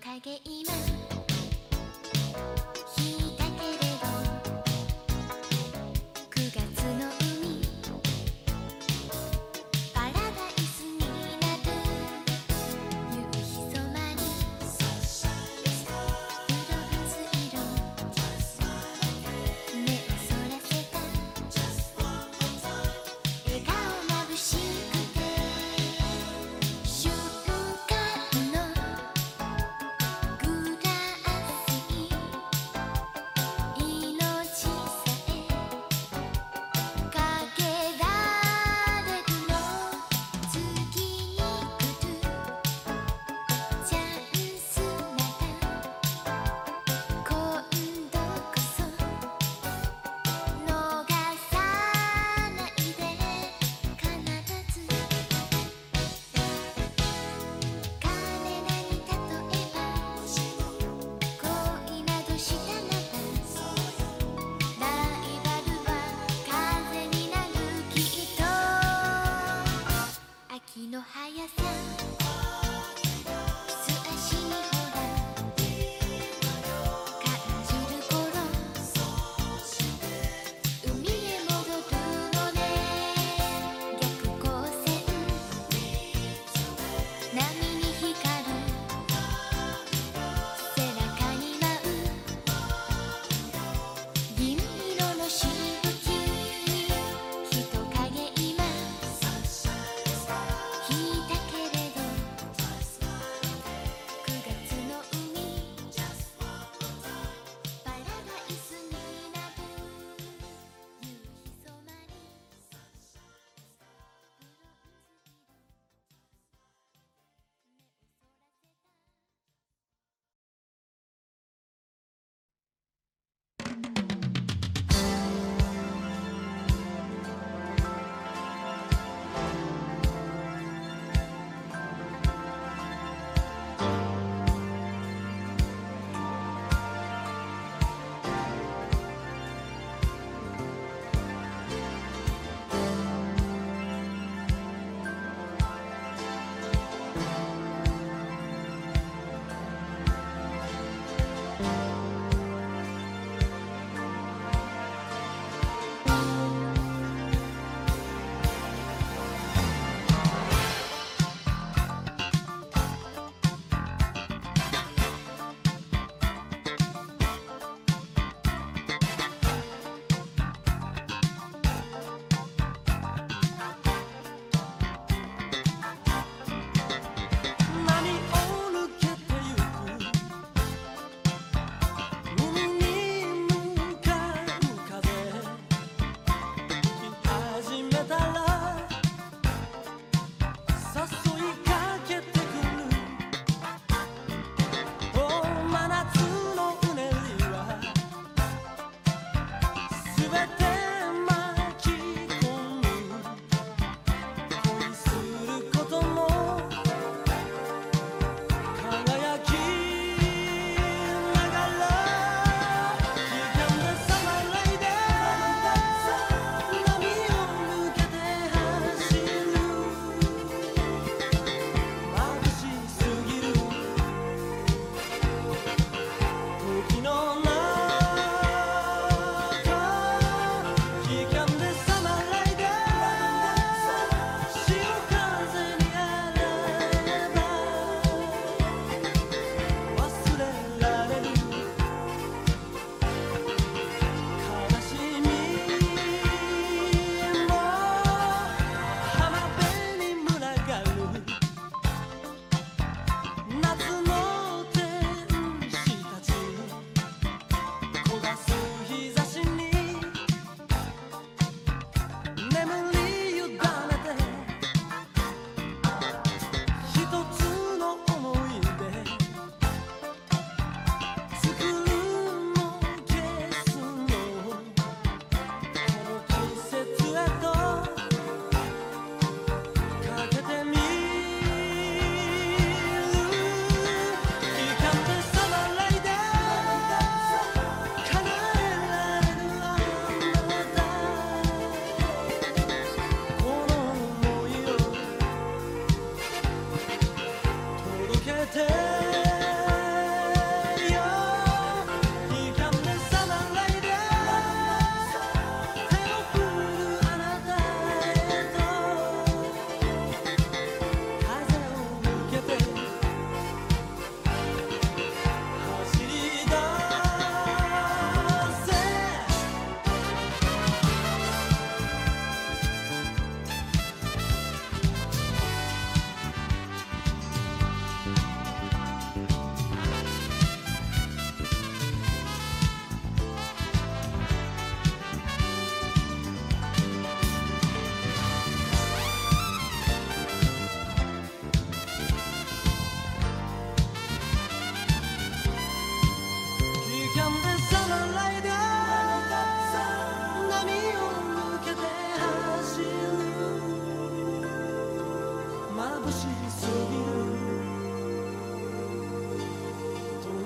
影今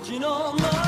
Cinanlar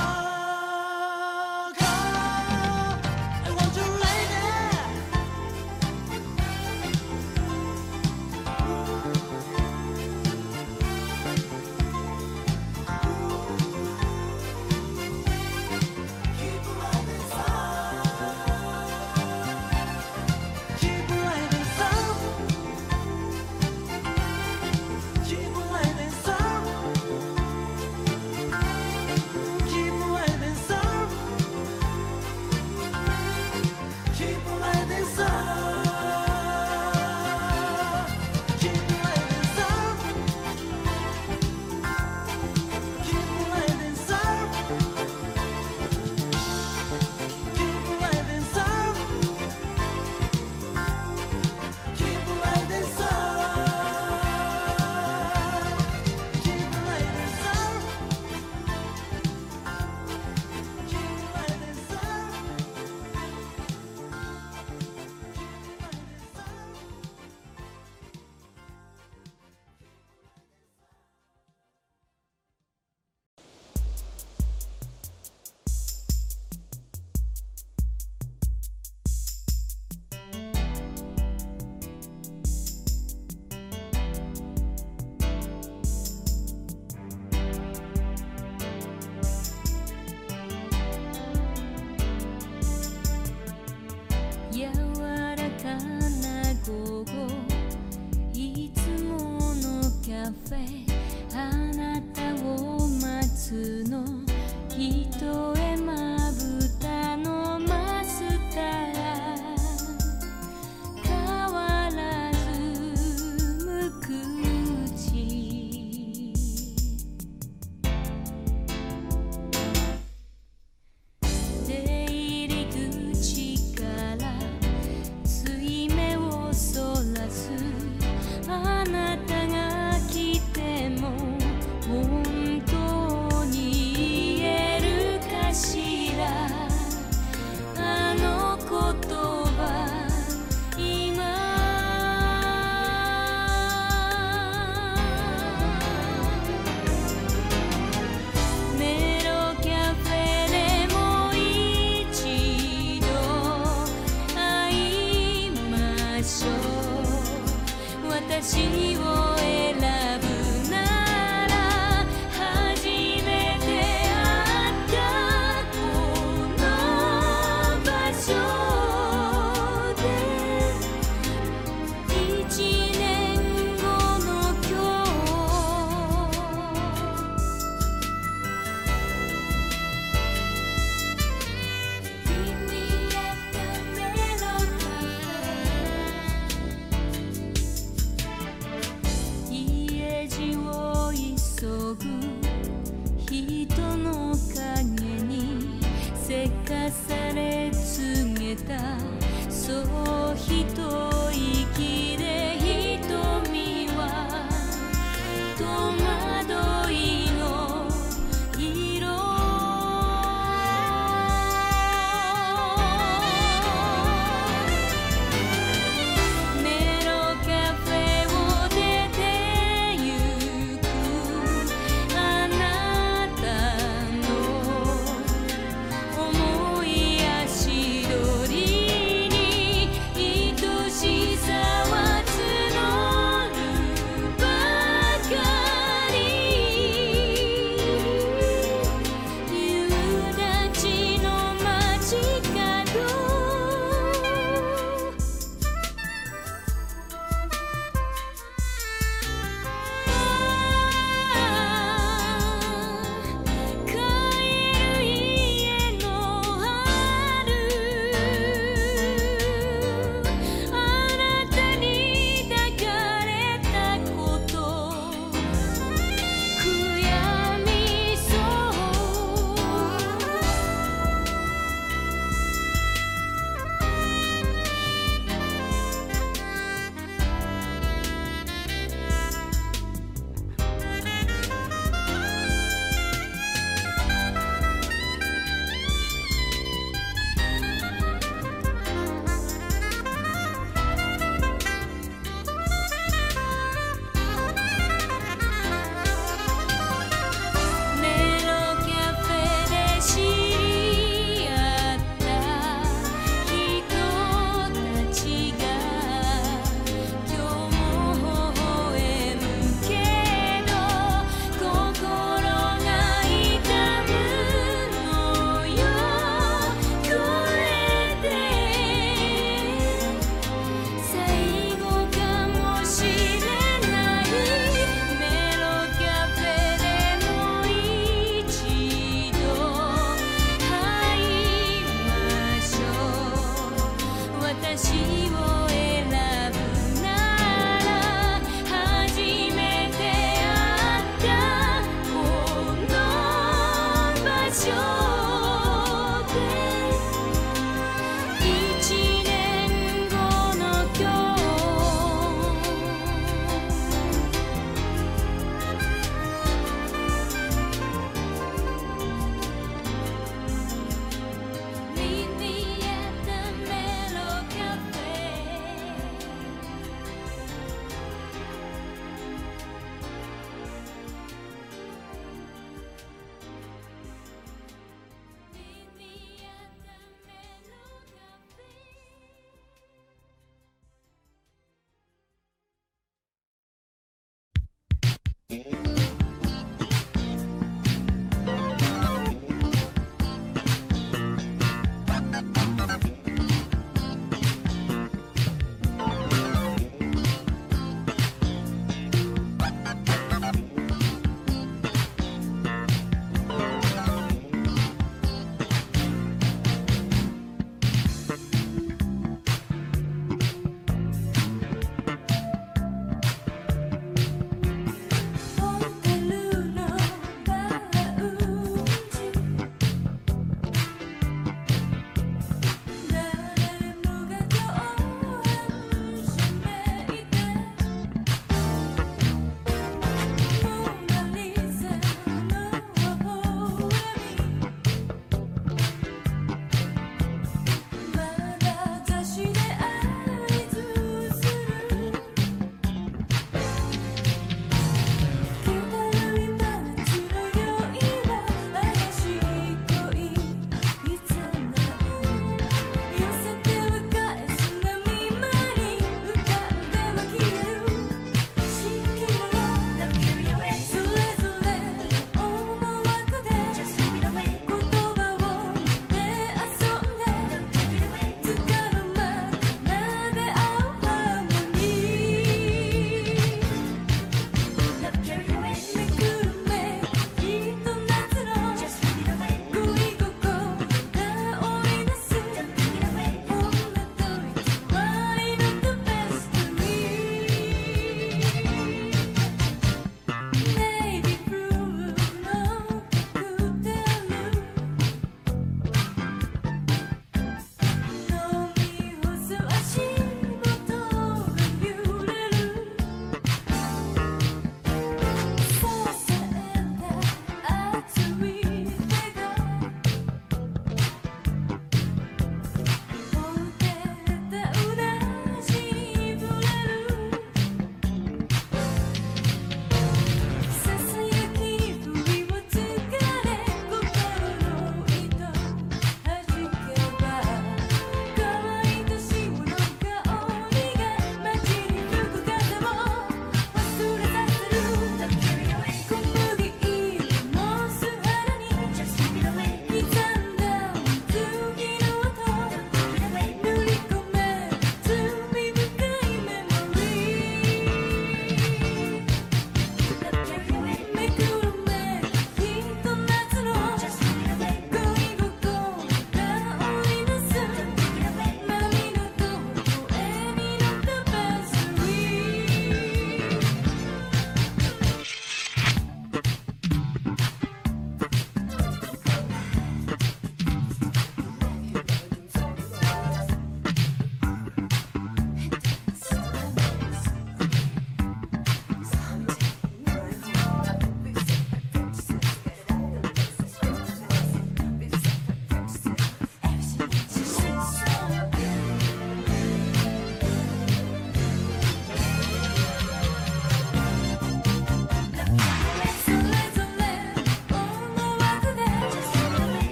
心。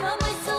Come, my soul.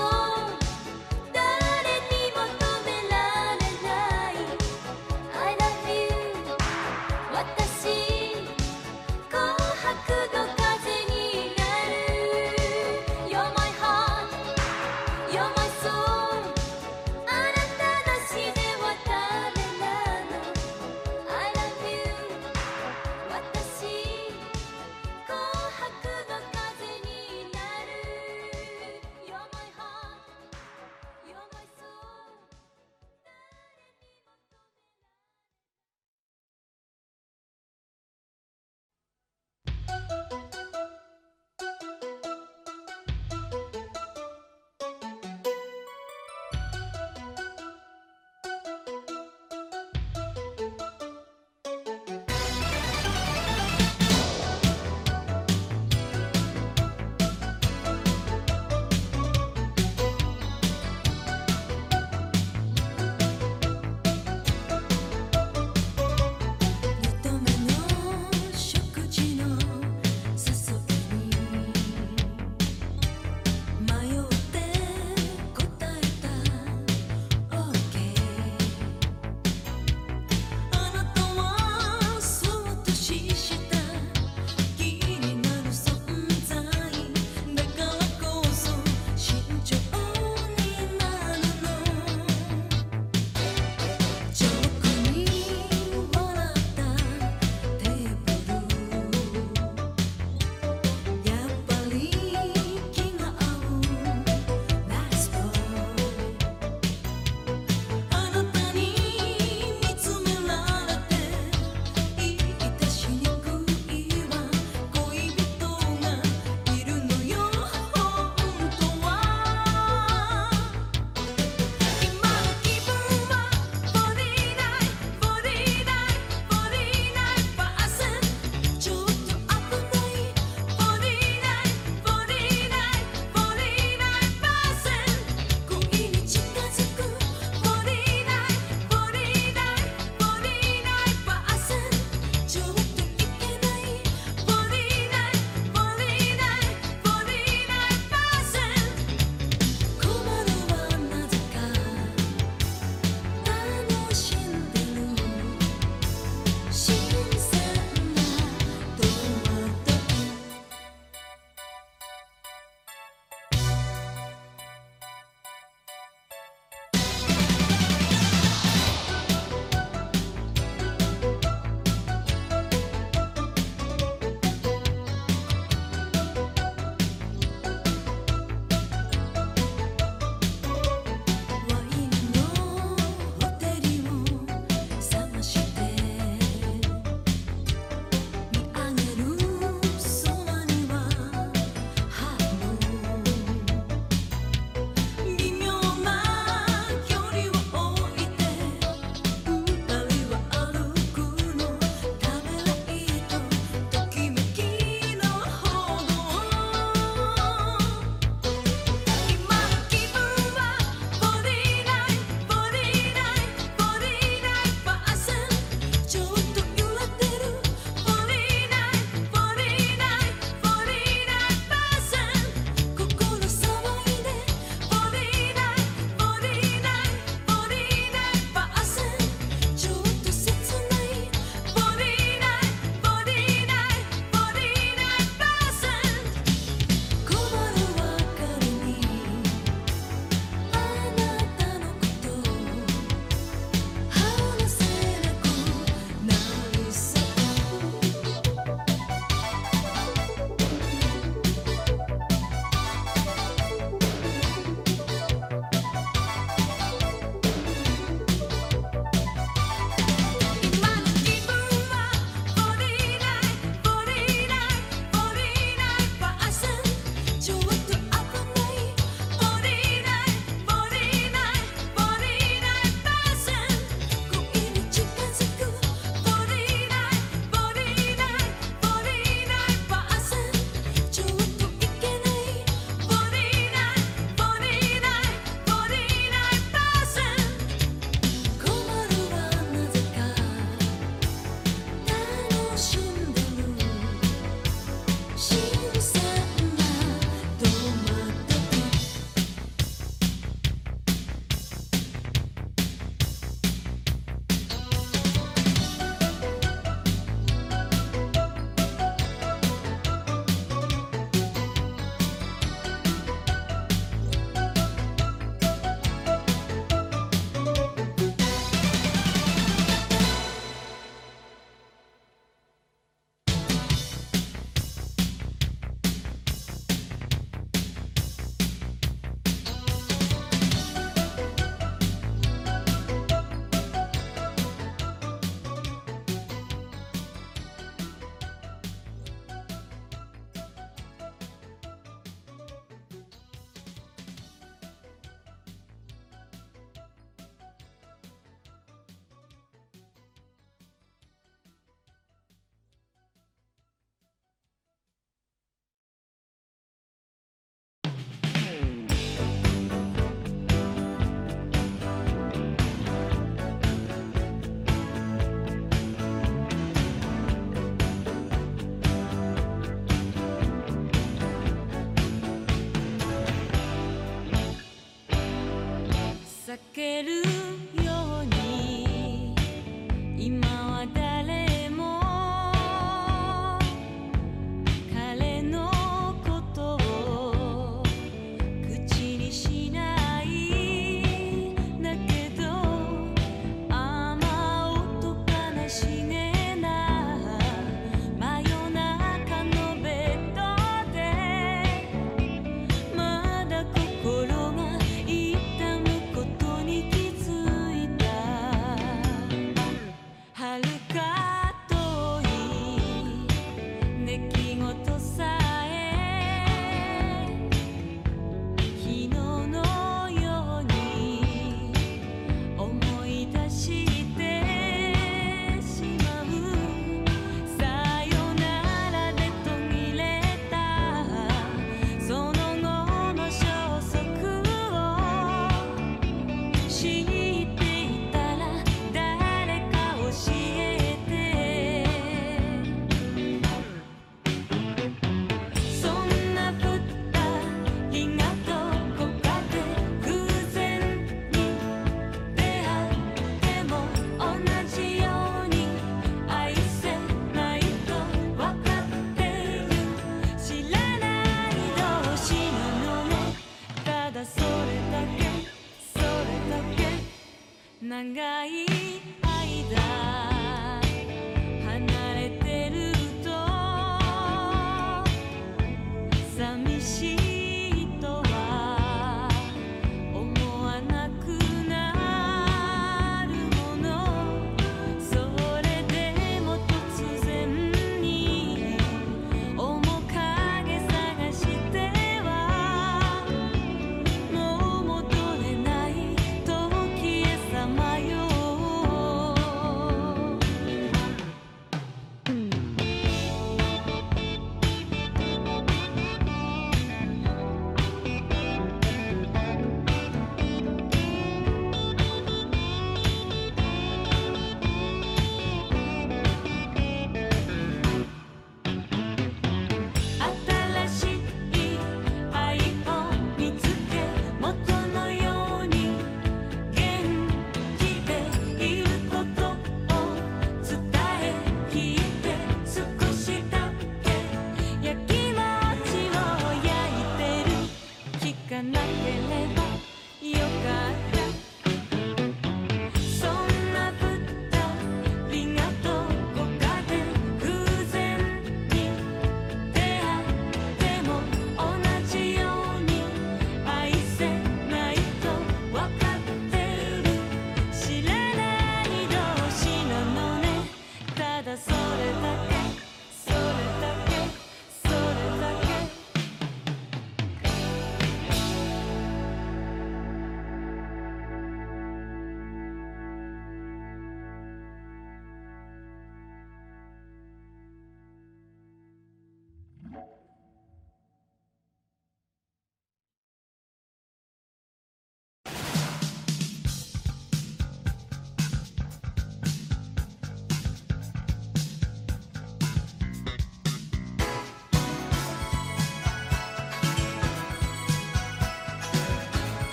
ける